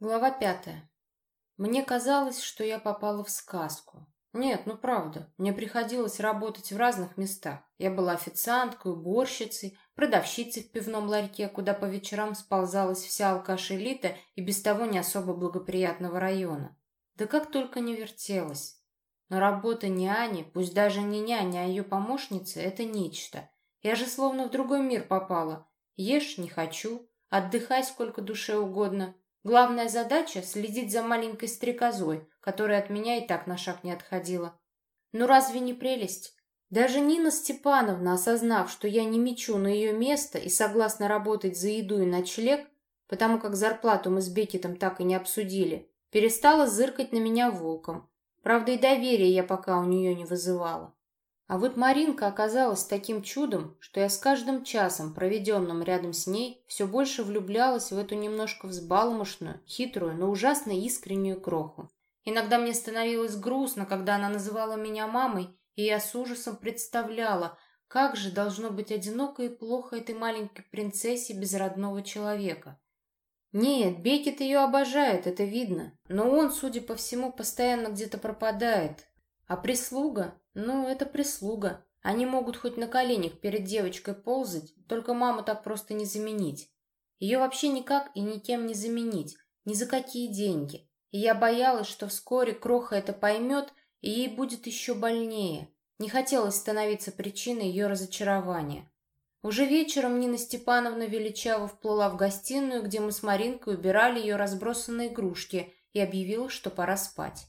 Глава пятая. Мне казалось, что я попала в сказку. Нет, ну правда, мне приходилось работать в разных местах. Я была официанткой, уборщицей, продавщицей в пивном ларьке, куда по вечерам сползалась вся алкаш-элита и без того не особо благоприятного района. Да как только не вертелась. Но работа няни, пусть даже не няня, а ее помощница, это нечто. Я же словно в другой мир попала. Ешь не хочу, отдыхай сколько душе угодно, Главная задача — следить за маленькой стрекозой, которая от меня и так на шаг не отходила. Ну разве не прелесть? Даже Нина Степановна, осознав, что я не мечу на ее место и согласна работать за еду и ночлег, потому как зарплату мы с Бекетом так и не обсудили, перестала зыркать на меня волком. Правда, и доверия я пока у нее не вызывала. А вот Маринка оказалась таким чудом, что я с каждым часом, проведенным рядом с ней, все больше влюблялась в эту немножко взбалмошную, хитрую, но ужасно искреннюю кроху. Иногда мне становилось грустно, когда она называла меня мамой, и я с ужасом представляла, как же должно быть одиноко и плохо этой маленькой принцессе без родного человека. Нет, Бекет ее обожает, это видно, но он, судя по всему, постоянно где-то пропадает. А прислуга? Ну, это прислуга. Они могут хоть на коленях перед девочкой ползать, только маму так просто не заменить. Ее вообще никак и никем не заменить, ни за какие деньги. И я боялась, что вскоре Кроха это поймет, и ей будет еще больнее. Не хотелось становиться причиной ее разочарования. Уже вечером Нина Степановна величаво вплыла в гостиную, где мы с Маринкой убирали ее разбросанные игрушки, и объявила, что пора спать.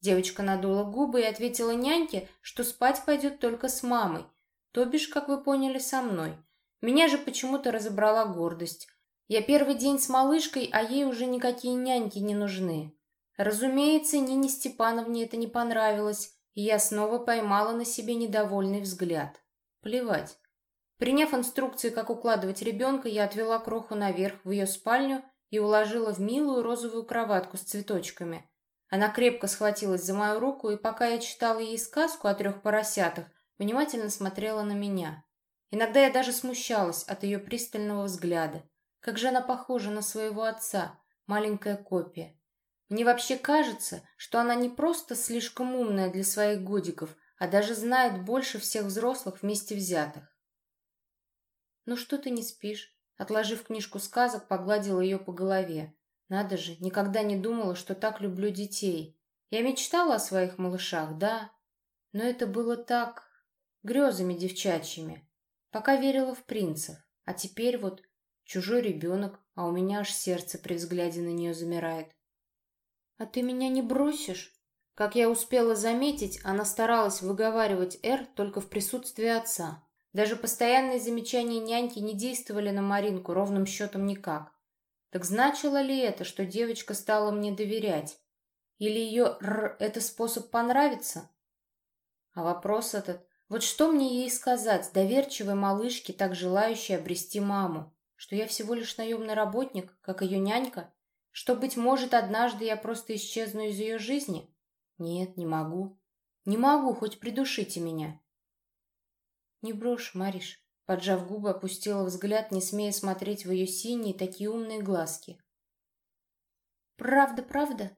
Девочка надула губы и ответила няньке, что спать пойдет только с мамой, то бишь, как вы поняли, со мной. Меня же почему-то разобрала гордость. Я первый день с малышкой, а ей уже никакие няньки не нужны. Разумеется, Нине Степановне это не понравилось, и я снова поймала на себе недовольный взгляд. Плевать. Приняв инструкции, как укладывать ребенка, я отвела кроху наверх в ее спальню и уложила в милую розовую кроватку с цветочками – она крепко схватилась за мою руку, и пока я читала ей сказку о трех поросятах, внимательно смотрела на меня. Иногда я даже смущалась от ее пристального взгляда. Как же она похожа на своего отца, маленькая копия. Мне вообще кажется, что она не просто слишком умная для своих годиков, а даже знает больше всех взрослых вместе взятых. «Ну что ты не спишь?» Отложив книжку сказок, погладила ее по голове. Надо же, никогда не думала, что так люблю детей. Я мечтала о своих малышах, да, но это было так... грезами девчачьими. Пока верила в принцев, а теперь вот чужой ребенок, а у меня аж сердце при взгляде на нее замирает. «А ты меня не бросишь?» Как я успела заметить, она старалась выговаривать «Р» только в присутствии отца. Даже постоянные замечания няньки не действовали на Маринку ровным счетом никак. Так значило ли это, что девочка стала мне доверять? Или ее «р» — это способ понравиться? А вопрос этот, вот что мне ей сказать, доверчивой малышке, так желающей обрести маму? Что я всего лишь наемный работник, как ее нянька? Что, быть может, однажды я просто исчезну из ее жизни? Нет, не могу. Не могу, хоть придушите меня. Не брошь, Мариш. Поджав губы, опустила взгляд, не смея смотреть в ее синие, такие умные глазки. «Правда, правда?»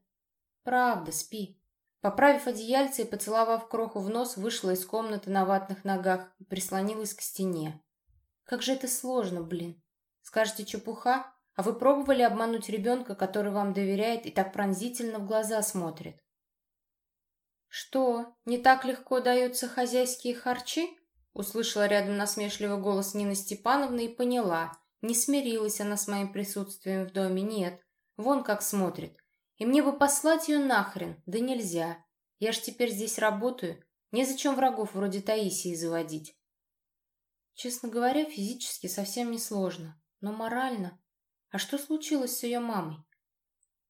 «Правда, спи». Поправив одеяльце и поцеловав кроху в нос, вышла из комнаты на ватных ногах и прислонилась к стене. «Как же это сложно, блин!» «Скажете, чепуха? А вы пробовали обмануть ребенка, который вам доверяет и так пронзительно в глаза смотрит?» «Что, не так легко даются хозяйские харчи?» Услышала рядом насмешливый голос Нины Степановны и поняла. Не смирилась она с моим присутствием в доме, нет. Вон как смотрит. И мне бы послать ее нахрен, да нельзя. Я ж теперь здесь работаю. Незачем врагов вроде Таисии заводить. Честно говоря, физически совсем не сложно. Но морально... А что случилось с ее мамой?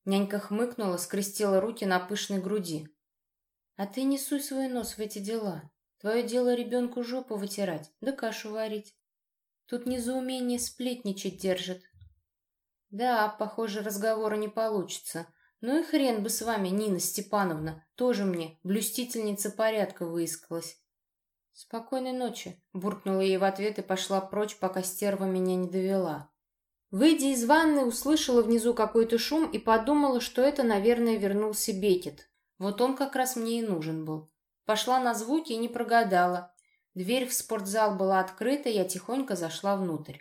Нянька хмыкнула, скрестила руки на пышной груди. А ты не суй свой нос в эти дела. Твое дело ребенку жопу вытирать, да кашу варить. Тут не за умение сплетничать держит. Да, похоже, разговора не получится. Ну и хрен бы с вами, Нина Степановна, тоже мне, блюстительница порядка выискалась. Спокойной ночи, буркнула ей в ответ и пошла прочь, пока стерва меня не довела. Выйдя из ванны, услышала внизу какой-то шум и подумала, что это, наверное, вернулся Бекет. Вот он как раз мне и нужен был. Пошла на звуки и не прогадала. Дверь в спортзал была открыта, я тихонько зашла внутрь.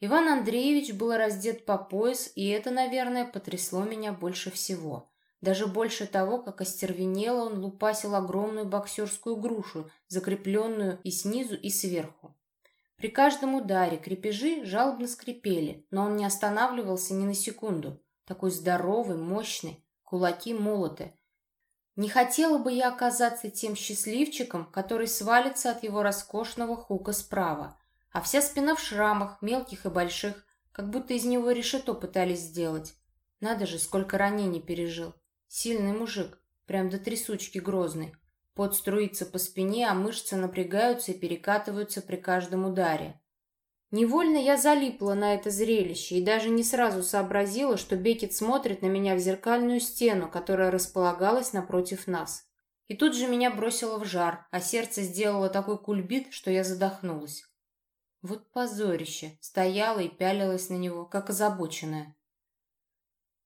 Иван Андреевич был раздет по пояс, и это, наверное, потрясло меня больше всего. Даже больше того, как остервенело он лупасил огромную боксерскую грушу, закрепленную и снизу, и сверху. При каждом ударе крепежи жалобно скрипели, но он не останавливался ни на секунду. Такой здоровый, мощный, кулаки молоты. Не хотела бы я оказаться тем счастливчиком, который свалится от его роскошного хука справа, а вся спина в шрамах, мелких и больших, как будто из него решето пытались сделать. Надо же, сколько ранений пережил. Сильный мужик, прям до трясучки грозный. Пот струится по спине, а мышцы напрягаются и перекатываются при каждом ударе. Невольно я залипла на это зрелище и даже не сразу сообразила, что Бекет смотрит на меня в зеркальную стену, которая располагалась напротив нас. И тут же меня бросило в жар, а сердце сделало такой кульбит, что я задохнулась. Вот позорище, стояла и пялилась на него, как озабоченная.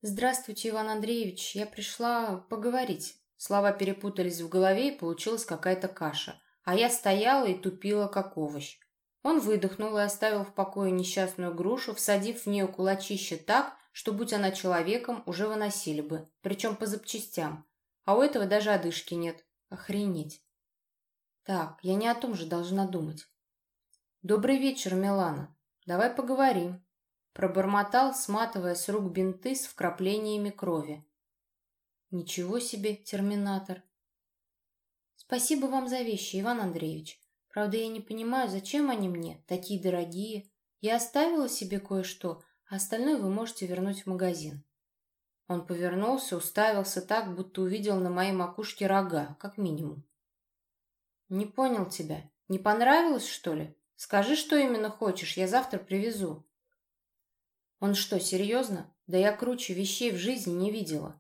«Здравствуйте, Иван Андреевич. Я пришла поговорить». Слова перепутались в голове, и получилась какая-то каша. А я стояла и тупила, как овощ. Он выдохнул и оставил в покое несчастную грушу, всадив в нее кулачище так, что, будь она человеком, уже выносили бы, причем по запчастям. А у этого даже одышки нет. Охренеть. Так, я не о том же должна думать. Добрый вечер, Милана. Давай поговорим. Пробормотал, сматывая с рук бинты с вкраплениями крови. Ничего себе, терминатор. Спасибо вам за вещи, Иван Андреевич. Правда, я не понимаю, зачем они мне, такие дорогие. Я оставила себе кое-что, а остальное вы можете вернуть в магазин. Он повернулся, уставился так, будто увидел на моей макушке рога, как минимум. Не понял тебя. Не понравилось, что ли? Скажи, что именно хочешь, я завтра привезу. Он что, серьезно? Да я круче вещей в жизни не видела.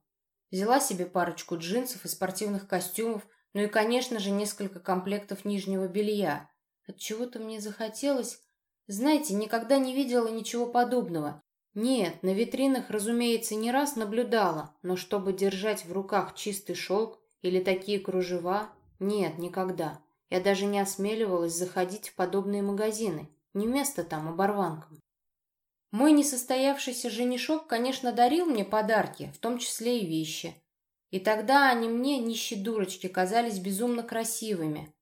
Взяла себе парочку джинсов и спортивных костюмов, ну и, конечно же, несколько комплектов нижнего белья. От чего то мне захотелось... Знаете, никогда не видела ничего подобного. Нет, на витринах, разумеется, не раз наблюдала, но чтобы держать в руках чистый шелк или такие кружева, нет, никогда. Я даже не осмеливалась заходить в подобные магазины. Не место там оборванкам. Мой несостоявшийся женишок, конечно, дарил мне подарки, в том числе и вещи. И тогда они мне, нищие дурочки, казались безумно красивыми.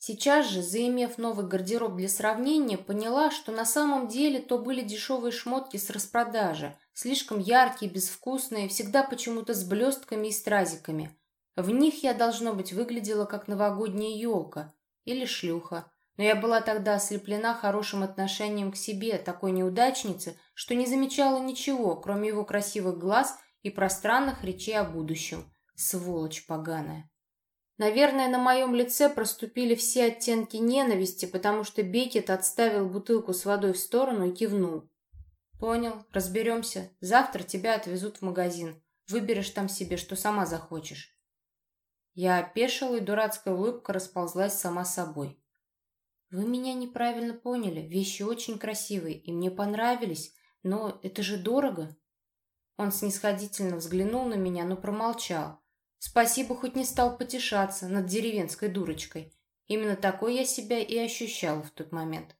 Сейчас же, заимев новый гардероб для сравнения, поняла, что на самом деле то были дешевые шмотки с распродажи, слишком яркие, безвкусные, всегда почему-то с блестками и стразиками. В них я, должно быть, выглядела как новогодняя елка или шлюха. Но я была тогда ослеплена хорошим отношением к себе, такой неудачницы, что не замечала ничего, кроме его красивых глаз и пространных речей о будущем. Сволочь поганая. Наверное, на моем лице проступили все оттенки ненависти, потому что Бекет отставил бутылку с водой в сторону и кивнул. «Понял, разберемся. Завтра тебя отвезут в магазин. Выберешь там себе, что сама захочешь». Я опешила, и дурацкая улыбка расползлась сама собой. «Вы меня неправильно поняли. Вещи очень красивые, и мне понравились, но это же дорого». Он снисходительно взглянул на меня, но промолчал. Спасибо, хоть не стал потешаться над деревенской дурочкой. Именно такой я себя и ощущала в тот момент.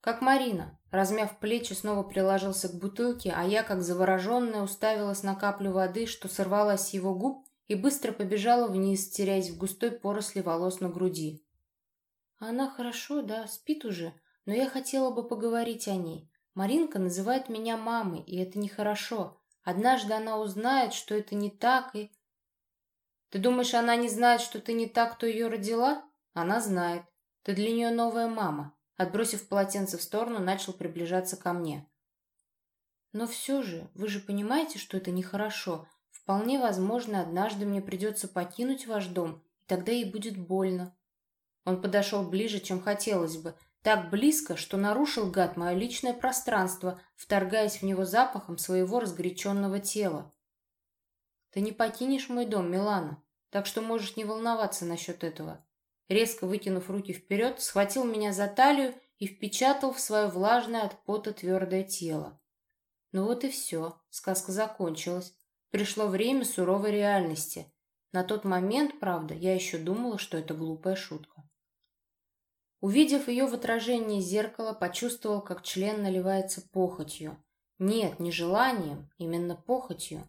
Как Марина, размяв плечи, снова приложился к бутылке, а я, как завороженная, уставилась на каплю воды, что сорвалась с его губ и быстро побежала вниз, теряясь в густой поросли волос на груди. Она хорошо, да, спит уже, но я хотела бы поговорить о ней. Маринка называет меня мамой, и это нехорошо. Однажды она узнает, что это не так, и... Ты думаешь, она не знает, что ты не так, кто ее родила? Она знает. Ты для нее новая мама. Отбросив полотенце в сторону, начал приближаться ко мне. Но все же, вы же понимаете, что это нехорошо. Вполне возможно, однажды мне придется покинуть ваш дом, и тогда ей будет больно. Он подошел ближе, чем хотелось бы, так близко, что нарушил гад мое личное пространство, вторгаясь в него запахом своего разгоряченного тела. «Ты не покинешь мой дом, Милана, так что можешь не волноваться насчет этого». Резко вытянув руки вперед, схватил меня за талию и впечатал в свое влажное от пота твердое тело. Ну вот и все, сказка закончилась. Пришло время суровой реальности. На тот момент, правда, я еще думала, что это глупая шутка. Увидев ее в отражении зеркала, почувствовал, как член наливается похотью. Нет, не желанием, именно похотью.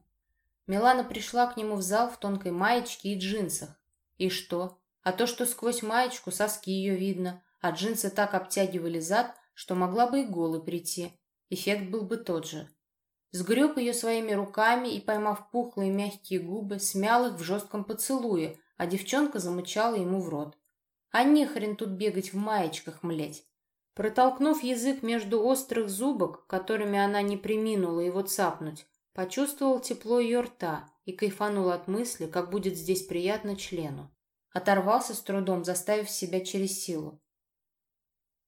Милана пришла к нему в зал в тонкой маечке и джинсах. И что? А то, что сквозь маечку соски ее видно, а джинсы так обтягивали зад, что могла бы и голой прийти. Эффект был бы тот же. Сгреб ее своими руками и, поймав пухлые мягкие губы, смял их в жестком поцелуе, а девчонка замычала ему в рот. А не хрен тут бегать в маечках, млеть. Протолкнув язык между острых зубок, которыми она не приминула его цапнуть, почувствовал тепло ее рта и кайфанул от мысли, как будет здесь приятно члену. Оторвался с трудом, заставив себя через силу.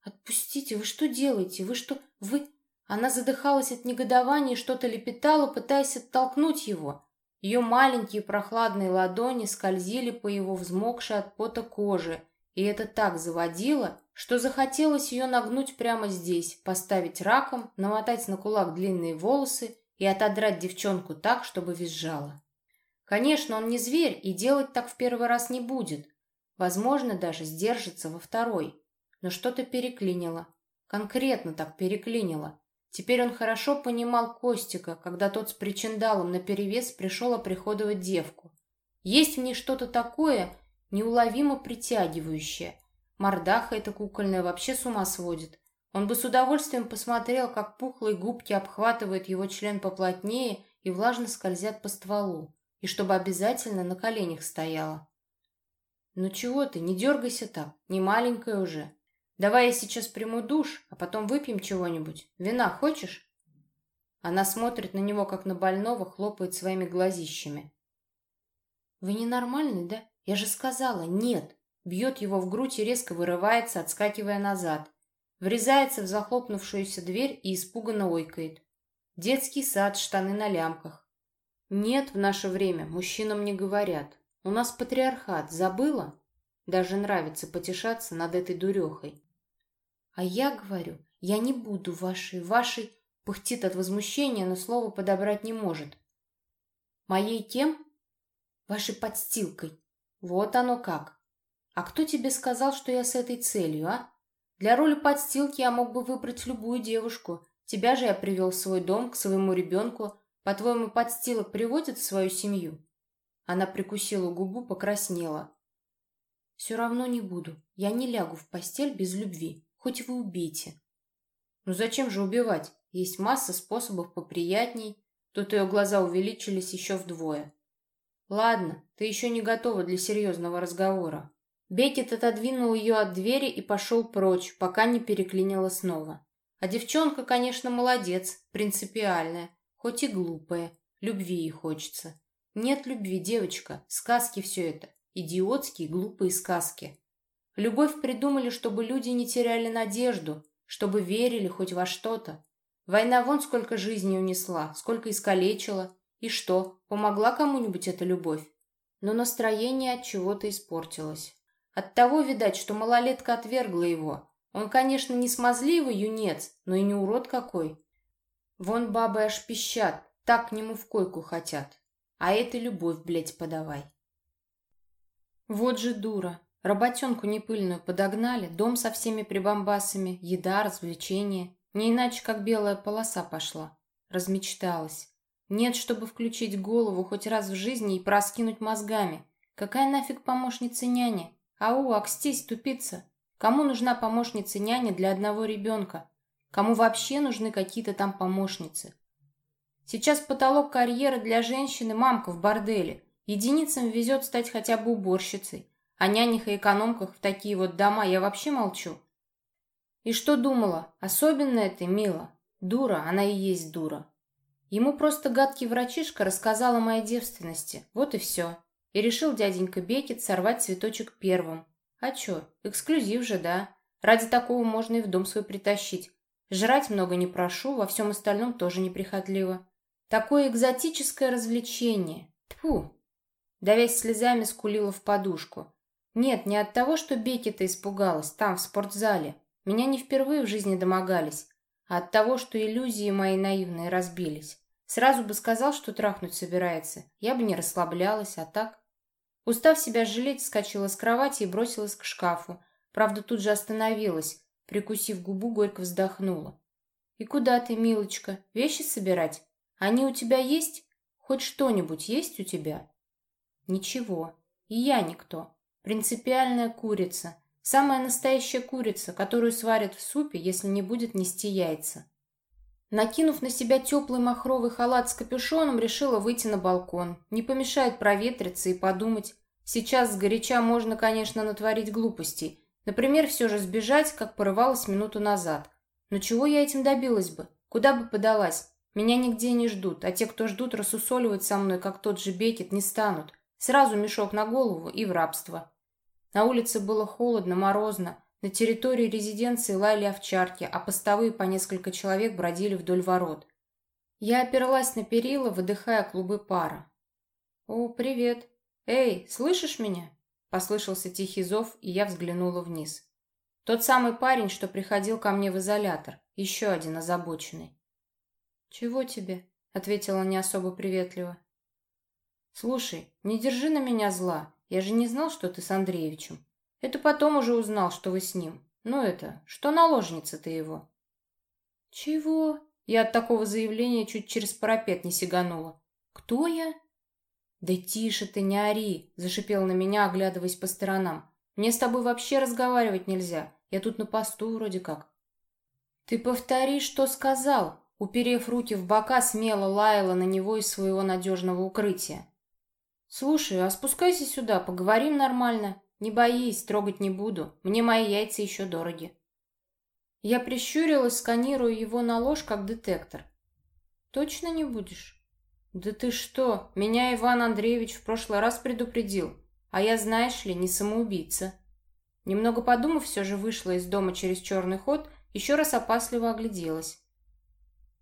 «Отпустите, вы что делаете? Вы что? Вы...» Она задыхалась от негодования и что-то лепетала, пытаясь оттолкнуть его. Ее маленькие прохладные ладони скользили по его взмокшей от пота коже, и это так заводило, что захотелось ее нагнуть прямо здесь, поставить раком, намотать на кулак длинные волосы и отодрать девчонку так, чтобы визжала. Конечно, он не зверь и делать так в первый раз не будет. Возможно, даже сдержится во второй. Но что-то переклинило. Конкретно так переклинило. Теперь он хорошо понимал Костика, когда тот с причиндалом наперевес пришел оприходовать девку. Есть в ней что-то такое, неуловимо притягивающее. Мордаха эта кукольная вообще с ума сводит. Он бы с удовольствием посмотрел, как пухлые губки обхватывают его член поплотнее и влажно скользят по стволу, и чтобы обязательно на коленях стояла. «Ну чего ты, не дергайся так, не маленькая уже. Давай я сейчас приму душ, а потом выпьем чего-нибудь. Вина хочешь?» Она смотрит на него, как на больного, хлопает своими глазищами. «Вы ненормальный, да? Я же сказала, нет!» Бьет его в грудь и резко вырывается, отскакивая назад. Врезается в захлопнувшуюся дверь и испуганно ойкает. Детский сад, штаны на лямках. Нет, в наше время мужчинам не говорят. У нас патриархат, забыла? Даже нравится потешаться над этой дурехой. А я говорю, я не буду вашей, вашей... Пыхтит от возмущения, но слово подобрать не может. Моей кем? Вашей подстилкой. Вот оно как. А кто тебе сказал, что я с этой целью, а? Для роли подстилки я мог бы выбрать любую девушку. Тебя же я привел в свой дом, к своему ребенку. По-твоему, подстилок приводит в свою семью? Она прикусила губу, покраснела. Все равно не буду. Я не лягу в постель без любви. Хоть вы убейте. Ну зачем же убивать? Есть масса способов поприятней. Тут ее глаза увеличились еще вдвое. Ладно, ты еще не готова для серьезного разговора. Бекет отодвинул ее от двери и пошел прочь, пока не переклинило снова. А девчонка, конечно, молодец, принципиальная, хоть и глупая. Любви ей хочется. Нет любви, девочка, сказки все это. Идиотские, глупые сказки. Любовь придумали, чтобы люди не теряли надежду, чтобы верили хоть во что-то. Война вон сколько жизней унесла, сколько искалечила. И что, помогла кому-нибудь эта любовь? Но настроение от чего-то испортилось. От того, видать, что малолетка отвергла его. Он, конечно, не смазливый юнец, но и не урод какой. Вон бабы аж пищат, так к нему в койку хотят. А это любовь, блядь, подавай. Вот же дура. Работенку непыльную подогнали, дом со всеми прибамбасами, еда, развлечения. Не иначе, как белая полоса пошла. Размечталась. Нет, чтобы включить голову хоть раз в жизни и проскинуть мозгами. Какая нафиг помощница няня? Ау, акстись, тупица. Кому нужна помощница няня для одного ребенка? Кому вообще нужны какие-то там помощницы? Сейчас потолок карьеры для женщины мамка в борделе. Единицам везет стать хотя бы уборщицей. О нянях и экономках в такие вот дома я вообще молчу. И что думала? Особенная ты, мила. Дура, она и есть дура. Ему просто гадкий врачишка рассказал о моей девственности. Вот и все. И решил дяденька Бекет сорвать цветочек первым. А чё, эксклюзив же, да? Ради такого можно и в дом свой притащить. Жрать много не прошу, во всем остальном тоже неприхотливо. Такое экзотическое развлечение. Тьфу! Давясь слезами, скулила в подушку. Нет, не от того, что Бекета испугалась, там, в спортзале. Меня не впервые в жизни домогались, от того, что иллюзии мои наивные разбились. Сразу бы сказал, что трахнуть собирается, я бы не расслаблялась, а так... Устав себя жалеть, вскочила с кровати и бросилась к шкафу. Правда, тут же остановилась, прикусив губу, горько вздохнула. «И куда ты, милочка? Вещи собирать? Они у тебя есть? Хоть что-нибудь есть у тебя?» «Ничего. И я никто. Принципиальная курица. Самая настоящая курица, которую сварят в супе, если не будет нести яйца». Накинув на себя теплый махровый халат с капюшоном, решила выйти на балкон. Не помешает проветриться и подумать. Сейчас сгоряча можно, конечно, натворить глупостей. Например, все же сбежать, как порывалась минуту назад. Но чего я этим добилась бы? Куда бы подалась? Меня нигде не ждут, а те, кто ждут, рассусоливать со мной, как тот же Бекет, не станут. Сразу мешок на голову и в рабство. На улице было холодно, морозно. На территории резиденции лаяли овчарки, а постовые по несколько человек бродили вдоль ворот. Я оперлась на перила, выдыхая клубы пара. «О, привет! Эй, слышишь меня?» Послышался тихий зов, и я взглянула вниз. Тот самый парень, что приходил ко мне в изолятор. Еще один озабоченный. «Чего тебе?» — ответила не особо приветливо. «Слушай, не держи на меня зла. Я же не знал, что ты с Андреевичем. Это потом уже узнал, что вы с ним. Ну это, что наложница ты его?» «Чего?» Я от такого заявления чуть через парапет не сиганула. «Кто я?» «Да тише ты, не ори!» — зашипел на меня, оглядываясь по сторонам. «Мне с тобой вообще разговаривать нельзя. Я тут на посту вроде как». «Ты повтори, что сказал!» Уперев руки в бока, смело лаяла на него из своего надежного укрытия. «Слушай, а спускайся сюда, поговорим нормально. Не боись, трогать не буду. Мне мои яйца еще дороги. Я прищурилась, сканируя его на ложь, как детектор. Точно не будешь? Да ты что, меня Иван Андреевич в прошлый раз предупредил. А я, знаешь ли, не самоубийца. Немного подумав, все же вышла из дома через черный ход, еще раз опасливо огляделась.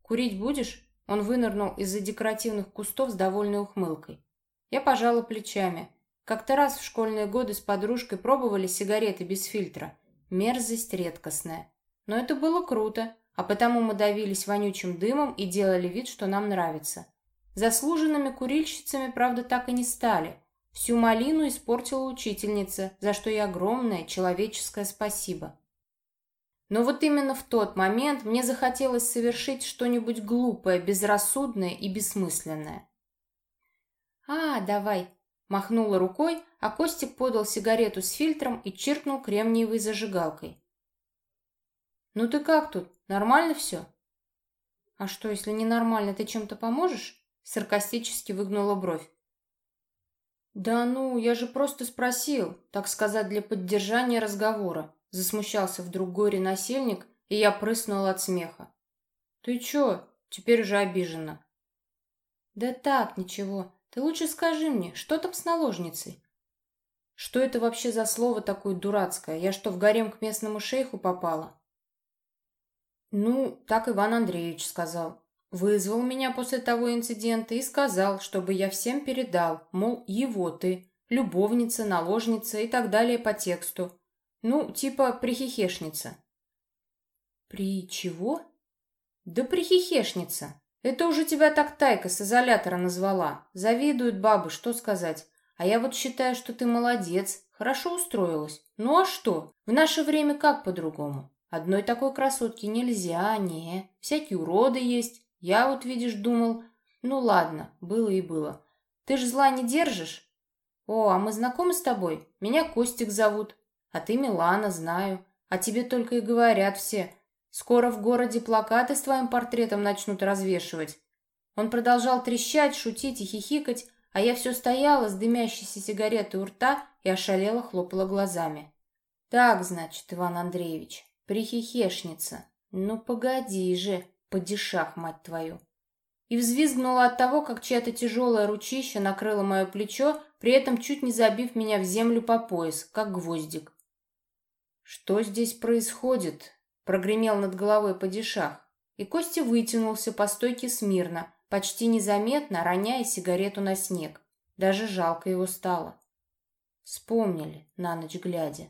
«Курить будешь?» Он вынырнул из-за декоративных кустов с довольной ухмылкой. Я пожала плечами. Как-то раз в школьные годы с подружкой пробовали сигареты без фильтра. Мерзость редкостная. Но это было круто, а потому мы давились вонючим дымом и делали вид, что нам нравится. Заслуженными курильщицами, правда, так и не стали. Всю малину испортила учительница, за что ей огромное человеческое спасибо. Но вот именно в тот момент мне захотелось совершить что-нибудь глупое, безрассудное и бессмысленное. «А, давай», Махнула рукой, а Костик подал сигарету с фильтром и чиркнул кремниевой зажигалкой. «Ну ты как тут? Нормально все?» «А что, если ненормально, ты чем-то поможешь?» Саркастически выгнула бровь. «Да ну, я же просто спросил, так сказать, для поддержания разговора». Засмущался вдруг горе-насильник, и я прыснула от смеха. «Ты чё? Теперь уже обижена». «Да так, ничего. Ты лучше скажи мне, что там с наложницей? Что это вообще за слово такое дурацкое? Я что, в гарем к местному шейху попала? Ну, так Иван Андреевич сказал. Вызвал меня после того инцидента и сказал, чтобы я всем передал, мол, его ты, любовница, наложница и так далее по тексту. Ну, типа прихихешница. При чего? Да прихихешница. Это уже тебя так Тайка с изолятора назвала. Завидуют бабы, что сказать. А я вот считаю, что ты молодец, хорошо устроилась. Ну а что? В наше время как по-другому? Одной такой красотки нельзя, не. Всякие уроды есть. Я вот, видишь, думал... Ну ладно, было и было. Ты ж зла не держишь? О, а мы знакомы с тобой? Меня Костик зовут. А ты Милана, знаю. А тебе только и говорят все. Скоро в городе плакаты с твоим портретом начнут развешивать. Он продолжал трещать, шутить и хихикать, а я все стояла с дымящейся сигаретой у рта и ошалела хлопала глазами. Так, значит, Иван Андреевич, прихихешница. Ну, погоди же, падишах, мать твою. И взвизгнула от того, как чья-то тяжелая ручища накрыла мое плечо, при этом чуть не забив меня в землю по пояс, как гвоздик. Что здесь происходит? Прогремел над головой падишах, и Костя вытянулся по стойке смирно, почти незаметно роняя сигарету на снег. Даже жалко его стало. Вспомнили на ночь глядя.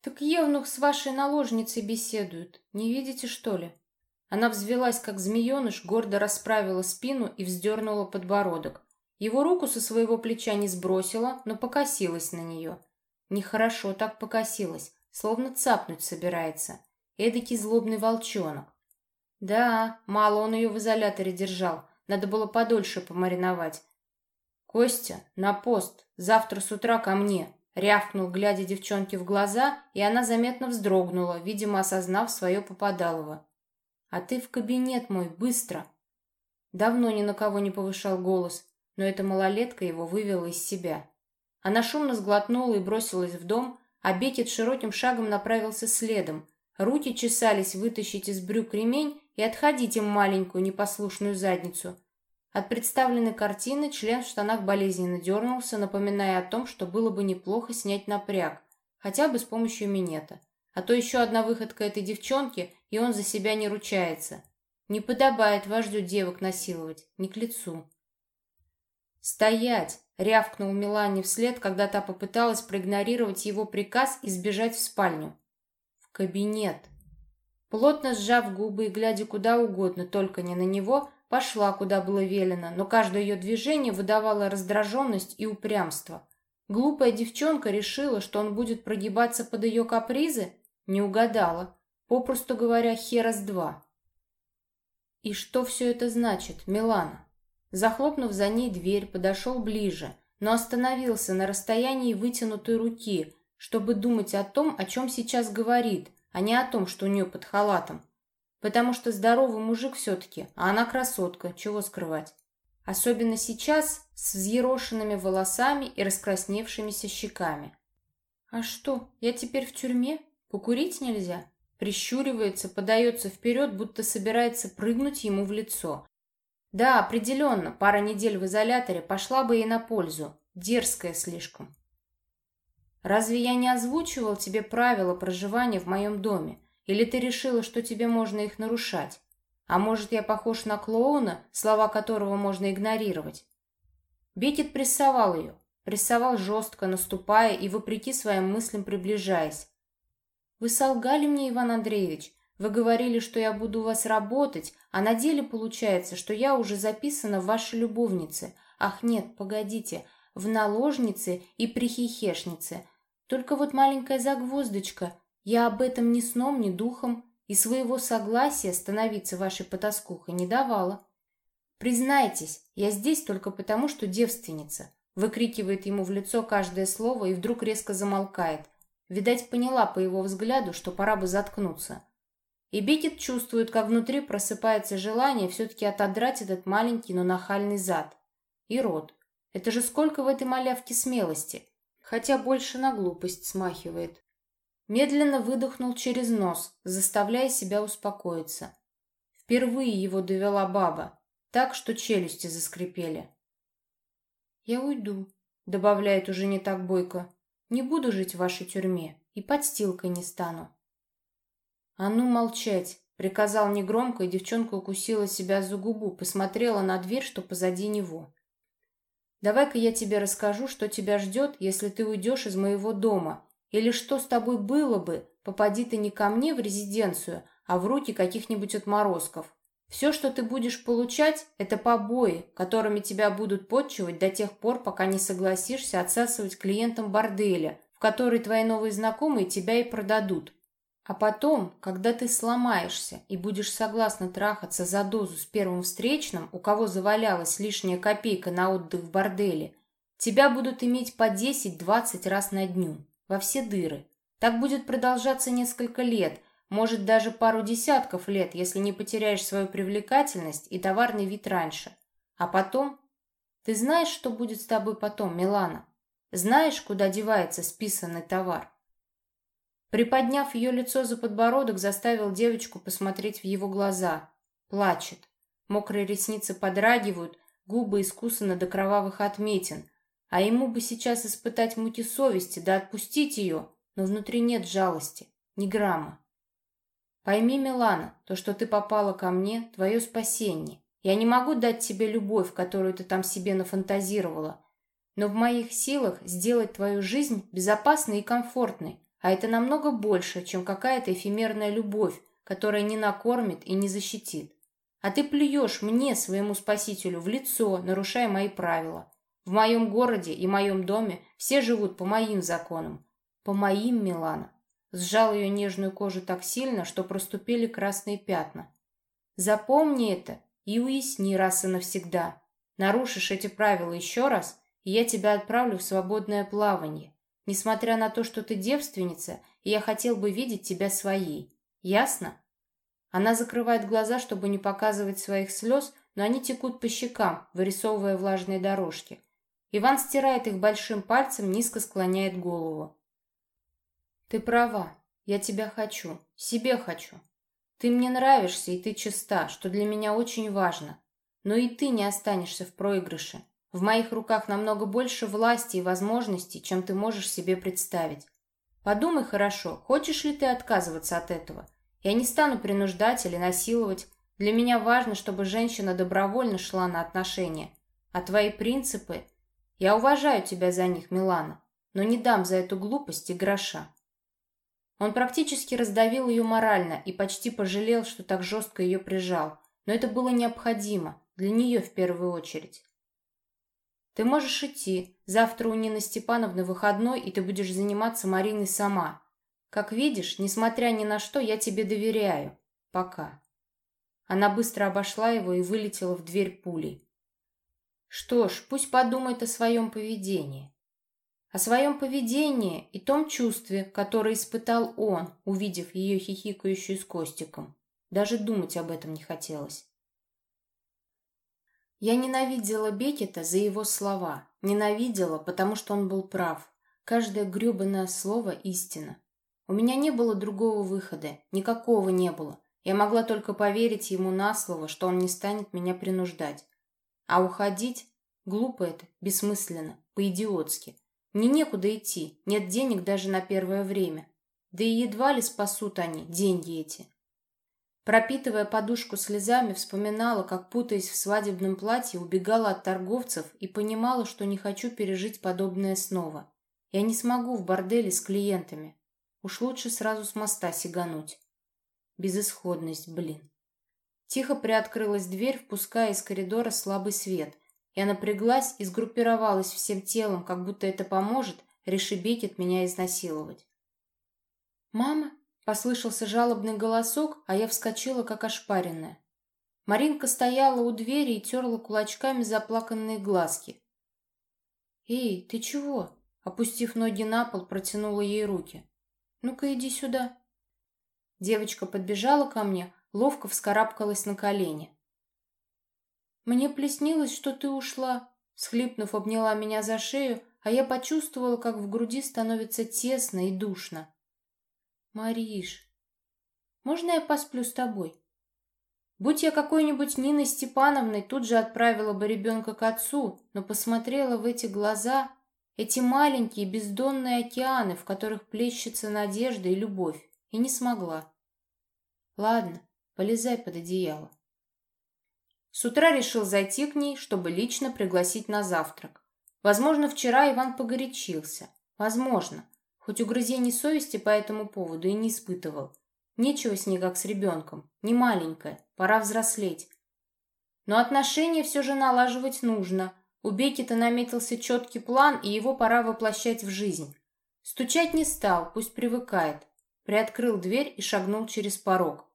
Так Евнух с вашей наложницей беседует. Не видите, что ли? Она взвелась, как змееныш, гордо расправила спину и вздернула подбородок. Его руку со своего плеча не сбросила, но покосилась на нее. Нехорошо так покосилась, словно цапнуть собирается. Эдакий злобный волчонок. Да, мало он ее в изоляторе держал. Надо было подольше помариновать. «Костя, на пост. Завтра с утра ко мне», — рявкнул, глядя девчонке в глаза, и она заметно вздрогнула, видимо, осознав свое попадалово. «А ты в кабинет мой, быстро!» Давно ни на кого не повышал голос, но эта малолетка его вывела из себя. Она шумно сглотнула и бросилась в дом, а Бекет широким шагом направился следом. Руки чесались вытащить из брюк ремень и отходить им маленькую непослушную задницу. От представленной картины член в штанах болезненно дернулся, напоминая о том, что было бы неплохо снять напряг, хотя бы с помощью минета. А то еще одна выходка этой девчонки, и он за себя не ручается. Не подобает вождю девок насиловать, не к лицу. «Стоять!» — рявкнул Милане вслед, когда та попыталась проигнорировать его приказ и сбежать в спальню. «В кабинет!» Плотно сжав губы и глядя куда угодно, только не на него, пошла, куда было велено, но каждое ее движение выдавало раздраженность и упрямство. Глупая девчонка решила, что он будет прогибаться под ее капризы? Не угадала. Попросту говоря, хера с два. И что все это значит, Милана? Захлопнув за ней дверь, подошел ближе, но остановился на расстоянии вытянутой руки, чтобы думать о том, о чем сейчас говорит, а не о том, что у нее под халатом. Потому что здоровый мужик все-таки, а она красотка, чего скрывать. Особенно сейчас с взъерошенными волосами и раскрасневшимися щеками. «А что, я теперь в тюрьме? Покурить нельзя?» Прищуривается, подается вперед, будто собирается прыгнуть ему в лицо. Да, определенно, пара недель в изоляторе пошла бы ей на пользу. Дерзкая слишком. Разве я не озвучивал тебе правила проживания в моем доме? Или ты решила, что тебе можно их нарушать? А может, я похож на клоуна, слова которого можно игнорировать? Бекет прессовал ее. Прессовал жестко, наступая и, вопреки своим мыслям, приближаясь. «Вы солгали мне, Иван Андреевич. Вы говорили, что я буду у вас работать, а на деле получается, что я уже записана в вашей любовнице. Ах нет, погодите, в наложнице и прихихешнице. Только вот маленькая загвоздочка. Я об этом ни сном, ни духом и своего согласия становиться вашей потаскухой не давала. Признайтесь, я здесь только потому, что девственница. Выкрикивает ему в лицо каждое слово и вдруг резко замолкает. Видать, поняла по его взгляду, что пора бы заткнуться. И Бекет чувствует, как внутри просыпается желание все-таки отодрать этот маленький, но нахальный зад. И рот. Это же сколько в этой малявке смелости. Хотя больше на глупость смахивает. Медленно выдохнул через нос, заставляя себя успокоиться. Впервые его довела баба, так что челюсти заскрипели. «Я уйду», — добавляет уже не так бойко. «Не буду жить в вашей тюрьме и подстилкой не стану». «А ну молчать!» — приказал негромко, и девчонка укусила себя за губу, посмотрела на дверь, что позади него. «Давай-ка я тебе расскажу, что тебя ждет, если ты уйдешь из моего дома, или что с тобой было бы, попади ты не ко мне в резиденцию, а в руки каких-нибудь отморозков. Все, что ты будешь получать, это побои, которыми тебя будут подчивать до тех пор, пока не согласишься отсасывать клиентам борделя, в который твои новые знакомые тебя и продадут. А потом, когда ты сломаешься и будешь согласна трахаться за дозу с первым встречным, у кого завалялась лишняя копейка на отдых в борделе, тебя будут иметь по 10-20 раз на дню, во все дыры. Так будет продолжаться несколько лет, может даже пару десятков лет, если не потеряешь свою привлекательность и товарный вид раньше. А потом... Ты знаешь, что будет с тобой потом, Милана? Знаешь, куда девается списанный товар? Приподняв ее лицо за подбородок, заставил девочку посмотреть в его глаза. Плачет. Мокрые ресницы подрагивают, губы искусаны до кровавых отметин. А ему бы сейчас испытать муки совести, да отпустить ее, но внутри нет жалости, ни грамма. Пойми, Милана, то, что ты попала ко мне, твое спасение. Я не могу дать тебе любовь, которую ты там себе нафантазировала, но в моих силах сделать твою жизнь безопасной и комфортной, а это намного больше, чем какая-то эфемерная любовь, которая не накормит и не защитит. А ты плюешь мне, своему спасителю, в лицо, нарушая мои правила. В моем городе и моем доме все живут по моим законам. По моим, Милана. Сжал ее нежную кожу так сильно, что проступили красные пятна. Запомни это и уясни раз и навсегда. Нарушишь эти правила еще раз, и я тебя отправлю в свободное плавание. Несмотря на то, что ты девственница, и я хотел бы видеть тебя своей. Ясно? Она закрывает глаза, чтобы не показывать своих слез, но они текут по щекам, вырисовывая влажные дорожки. Иван стирает их большим пальцем, низко склоняет голову. «Ты права. Я тебя хочу. Себе хочу. Ты мне нравишься, и ты чиста, что для меня очень важно. Но и ты не останешься в проигрыше. В моих руках намного больше власти и возможностей, чем ты можешь себе представить. Подумай хорошо, хочешь ли ты отказываться от этого. Я не стану принуждать или насиловать. Для меня важно, чтобы женщина добровольно шла на отношения. А твои принципы... Я уважаю тебя за них, Милана, но не дам за эту глупость и гроша. Он практически раздавил ее морально и почти пожалел, что так жестко ее прижал. Но это было необходимо, для нее в первую очередь. Ты можешь идти. Завтра у Нины Степановны выходной, и ты будешь заниматься Мариной сама. Как видишь, несмотря ни на что, я тебе доверяю. Пока. Она быстро обошла его и вылетела в дверь пулей. Что ж, пусть подумает о своем поведении. О своем поведении и том чувстве, которое испытал он, увидев ее хихикающую с Костиком. Даже думать об этом не хотелось. Я ненавидела Бекета за его слова. Ненавидела, потому что он был прав. Каждое гребанное слово — истина. У меня не было другого выхода. Никакого не было. Я могла только поверить ему на слово, что он не станет меня принуждать. А уходить? Глупо это, бессмысленно, по-идиотски. Мне некуда идти, нет денег даже на первое время. Да и едва ли спасут они, деньги эти. Пропитывая подушку слезами, вспоминала, как, путаясь в свадебном платье, убегала от торговцев и понимала, что не хочу пережить подобное снова. Я не смогу в борделе с клиентами. Уж лучше сразу с моста сигануть. Безысходность, блин. Тихо приоткрылась дверь, впуская из коридора слабый свет. Я напряглась и сгруппировалась всем телом, как будто это поможет, реши меня изнасиловать. «Мама?» Послышался жалобный голосок, а я вскочила, как ошпаренная. Маринка стояла у двери и терла кулачками заплаканные глазки. «Эй, ты чего?» Опустив ноги на пол, протянула ей руки. «Ну-ка, иди сюда». Девочка подбежала ко мне, ловко вскарабкалась на колени. «Мне плеснилось, что ты ушла», схлипнув, обняла меня за шею, а я почувствовала, как в груди становится тесно и душно. Мариш, можно я посплю с тобой? Будь я какой-нибудь Ниной Степановной, тут же отправила бы ребенка к отцу, но посмотрела в эти глаза, эти маленькие бездонные океаны, в которых плещется надежда и любовь, и не смогла. Ладно, полезай под одеяло. С утра решил зайти к ней, чтобы лично пригласить на завтрак. Возможно, вчера Иван погорячился. Возможно хоть угрызений совести по этому поводу и не испытывал. Нечего с ней как с ребенком, не маленькая, пора взрослеть. Но отношения все же налаживать нужно. У Бекета наметился четкий план, и его пора воплощать в жизнь. Стучать не стал, пусть привыкает. Приоткрыл дверь и шагнул через порог.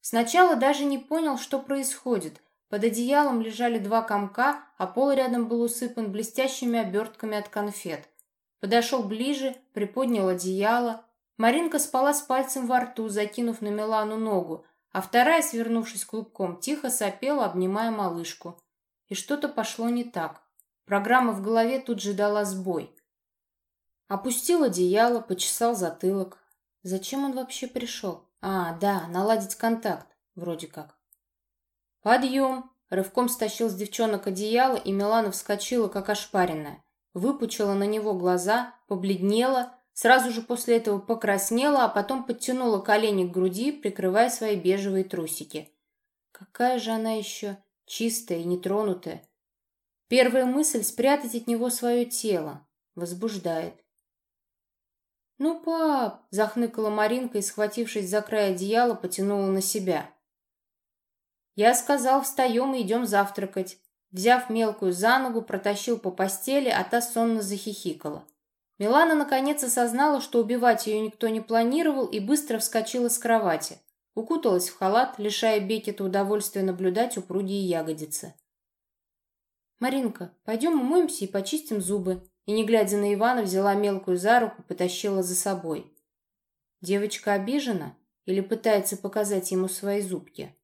Сначала даже не понял, что происходит. Под одеялом лежали два комка, а пол рядом был усыпан блестящими обертками от конфет. Подошел ближе, приподнял одеяло. Маринка спала с пальцем во рту, закинув на Милану ногу, а вторая, свернувшись клубком, тихо сопела, обнимая малышку. И что-то пошло не так. Программа в голове тут же дала сбой. Опустил одеяло, почесал затылок. Зачем он вообще пришел? А, да, наладить контакт, вроде как. «Подъем!» Рывком стащил с девчонок одеяло, и Милана вскочила, как ошпаренная выпучила на него глаза, побледнела, сразу же после этого покраснела, а потом подтянула колени к груди, прикрывая свои бежевые трусики. Какая же она еще чистая и нетронутая. Первая мысль — спрятать от него свое тело. Возбуждает. «Ну, пап!» — захныкала Маринка и, схватившись за край одеяла, потянула на себя. «Я сказал, встаем и идем завтракать». Взяв мелкую за ногу, протащил по постели, а та сонно захихикала. Милана наконец осознала, что убивать ее никто не планировал, и быстро вскочила с кровати. Укуталась в халат, лишая Бекета удовольствия наблюдать упругие ягодицы. «Маринка, пойдем умоемся и почистим зубы», и, не глядя на Ивана, взяла мелкую за руку, потащила за собой. Девочка обижена или пытается показать ему свои зубки?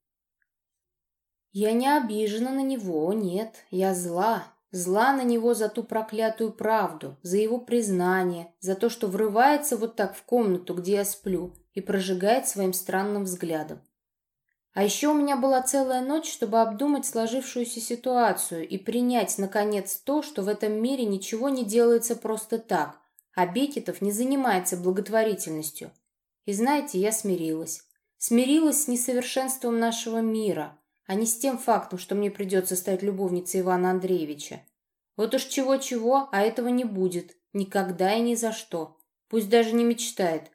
Я не обижена на него, нет, я зла. Зла на него за ту проклятую правду, за его признание, за то, что врывается вот так в комнату, где я сплю, и прожигает своим странным взглядом. А еще у меня была целая ночь, чтобы обдумать сложившуюся ситуацию и принять, наконец, то, что в этом мире ничего не делается просто так, а Бекетов не занимается благотворительностью. И знаете, я смирилась. Смирилась с несовершенством нашего мира, а не с тем фактом, что мне придется стать любовницей Ивана Андреевича. Вот уж чего-чего, а этого не будет. Никогда и ни за что. Пусть даже не мечтает.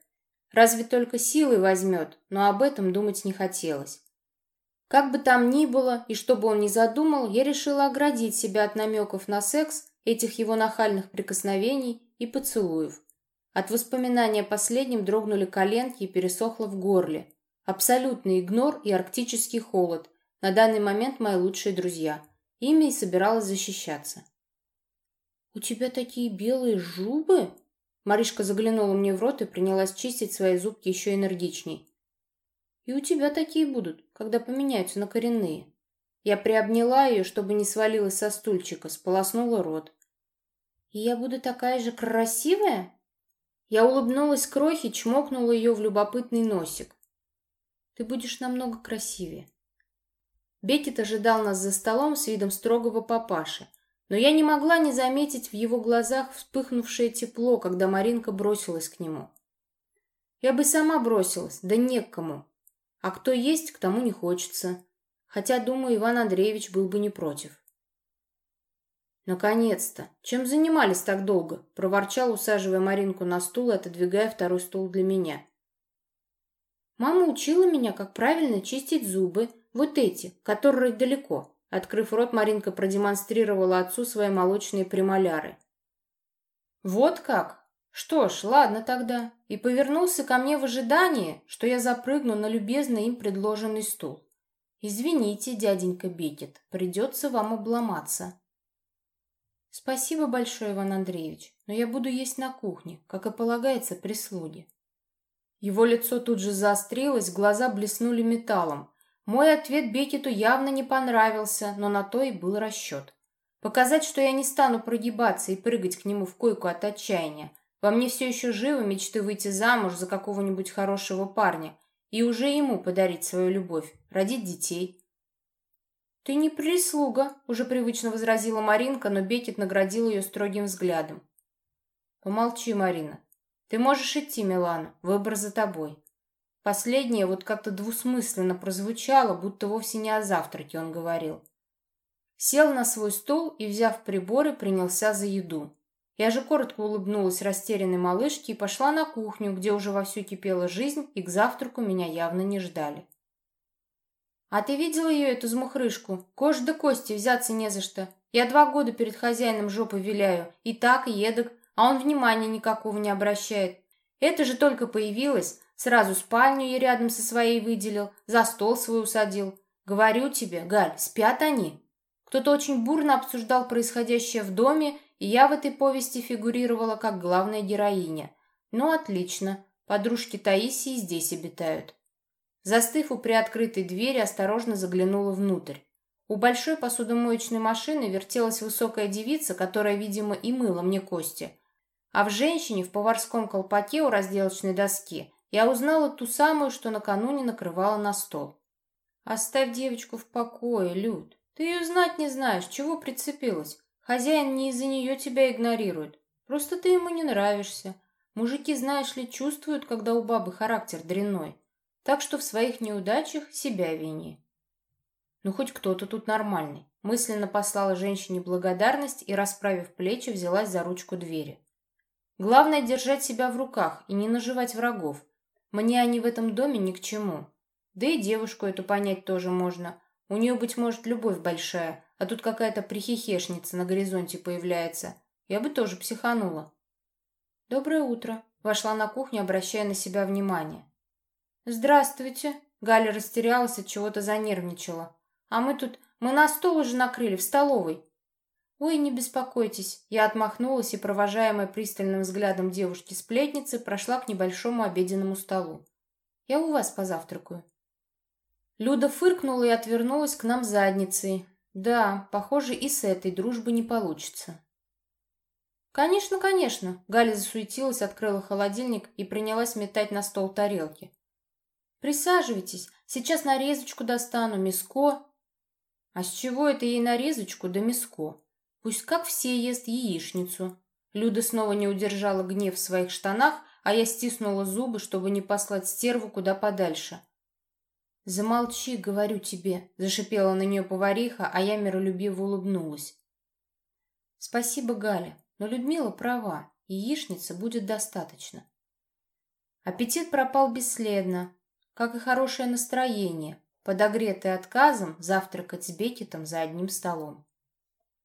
Разве только силой возьмет, но об этом думать не хотелось. Как бы там ни было, и что бы он ни задумал, я решила оградить себя от намеков на секс, этих его нахальных прикосновений и поцелуев. От воспоминания о последнем дрогнули коленки и пересохло в горле. Абсолютный игнор и арктический холод. На данный момент мои лучшие друзья. Ими и собиралась защищаться. «У тебя такие белые зубы?» Маришка заглянула мне в рот и принялась чистить свои зубки еще энергичней. И у тебя такие будут, когда поменяются на коренные. Я приобняла ее, чтобы не свалилась со стульчика, сполоснула рот. И я буду такая же красивая? Я улыбнулась крохи, чмокнула ее в любопытный носик. Ты будешь намного красивее. Бекет ожидал нас за столом с видом строгого папаши, но я не могла не заметить в его глазах вспыхнувшее тепло, когда Маринка бросилась к нему. Я бы сама бросилась, да не к кому. А кто есть, к тому не хочется. Хотя, думаю, Иван Андреевич был бы не против. «Наконец-то! Чем занимались так долго?» – проворчал, усаживая Маринку на стул и отодвигая второй стул для меня. «Мама учила меня, как правильно чистить зубы, вот эти, которые далеко». Открыв рот, Маринка продемонстрировала отцу свои молочные премоляры. «Вот как? Что ж, ладно тогда. И повернулся ко мне в ожидании, что я запрыгну на любезно им предложенный стул. Извините, дяденька Бекет, придется вам обломаться. Спасибо большое, Иван Андреевич, но я буду есть на кухне, как и полагается прислуге. Его лицо тут же заострилось, глаза блеснули металлом. Мой ответ Бекету явно не понравился, но на то и был расчет. Показать, что я не стану прогибаться и прыгать к нему в койку от отчаяния, во мне все еще живы мечты выйти замуж за какого-нибудь хорошего парня и уже ему подарить свою любовь, родить детей. «Ты не прислуга», — уже привычно возразила Маринка, но Бекет наградил ее строгим взглядом. «Помолчи, Марина. Ты можешь идти, Милана, выбор за тобой». Последнее вот как-то двусмысленно прозвучало, будто вовсе не о завтраке он говорил. Сел на свой стол и, взяв приборы, принялся за еду. Я же коротко улыбнулась растерянной малышке и пошла на кухню, где уже вовсю кипела жизнь, и к завтраку меня явно не ждали. «А ты видела ее, эту змухрышку? Кожа да кости, взяться не за что. Я два года перед хозяином жопы виляю, и так, и едок, а он внимания никакого не обращает. Это же только появилось, сразу спальню я рядом со своей выделил, за стол свой усадил. Говорю тебе, Галь, спят они». Кто-то очень бурно обсуждал происходящее в доме, и я в этой повести фигурировала как главная героиня. Ну, отлично, подружки Таисии здесь обитают. Застыв у приоткрытой двери, осторожно заглянула внутрь. У большой посудомоечной машины вертелась высокая девица, которая, видимо, и мыла мне кости. А в женщине в поварском колпаке у разделочной доски я узнала ту самую, что накануне накрывала на стол. «Оставь девочку в покое, Люд. Ты ее знать не знаешь, чего прицепилась. Хозяин не из-за нее тебя игнорирует. Просто ты ему не нравишься. Мужики, знаешь ли, чувствуют, когда у бабы характер дрянной. Так что в своих неудачах себя вини. Ну, хоть кто-то тут нормальный. Мысленно послала женщине благодарность и, расправив плечи, взялась за ручку двери. Главное держать себя в руках и не наживать врагов. Мне они в этом доме ни к чему. Да и девушку эту понять тоже можно. У нее, быть может, любовь большая, а тут какая-то прихихешница на горизонте появляется. Я бы тоже психанула. «Доброе утро», — вошла на кухню, обращая на себя внимание. «Здравствуйте», — Галя растерялась, от чего-то занервничала. «А мы тут... Мы на стол уже накрыли, в столовой». «Ой, не беспокойтесь». Я отмахнулась и, провожаемая пристальным взглядом девушки-сплетницы, прошла к небольшому обеденному столу. «Я у вас позавтракаю». Люда фыркнула и отвернулась к нам задницей. Да, похоже, и с этой дружбы не получится. «Конечно, конечно!» Галя засуетилась, открыла холодильник и принялась метать на стол тарелки. «Присаживайтесь, сейчас нарезочку достану, миско». «А с чего это ей нарезочку да миско? Пусть как все ест яичницу». Люда снова не удержала гнев в своих штанах, а я стиснула зубы, чтобы не послать стерву куда подальше. «Замолчи, говорю тебе», — зашипела на нее повариха, а я миролюбиво улыбнулась. «Спасибо, Галя, но Людмила права, яичницы будет достаточно». Аппетит пропал бесследно, как и хорошее настроение, подогретое отказом завтракать с Бекетом за одним столом.